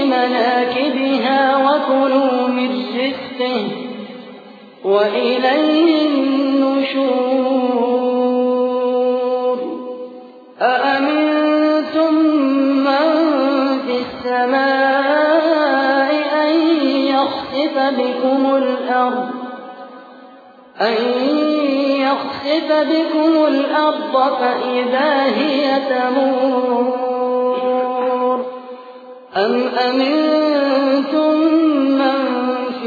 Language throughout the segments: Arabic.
مناكبها وكلوا من رزقه وإليه النشور أأمنتم من في السماء أن يخسف بكم الأرض أن يخسف بكم الأرض فإذا هي تمور أم أمنتم من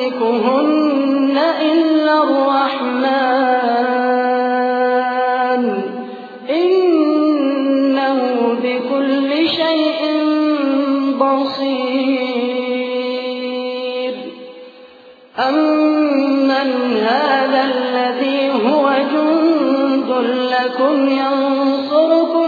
يمسكهن إلا الرحمن إنه بكل شيء بصير أمن هذا الذي هو جند لكم ينصركم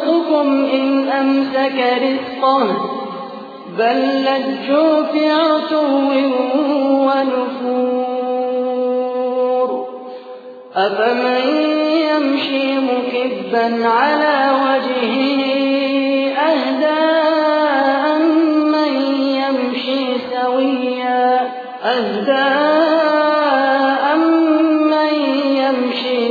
يرزقكم إن أمسك رزقه. بل لجوا في عتو ونفور. أفمن يمشي مكبا على وجهه أهدى أمن يمشي سويا؟ أهدى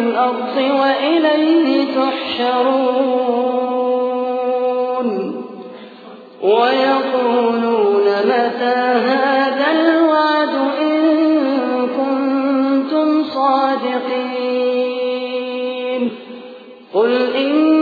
الأرض وإليه تحشرون. ويقولون متى هذا الوعد إن كنتم صادقين. قل إن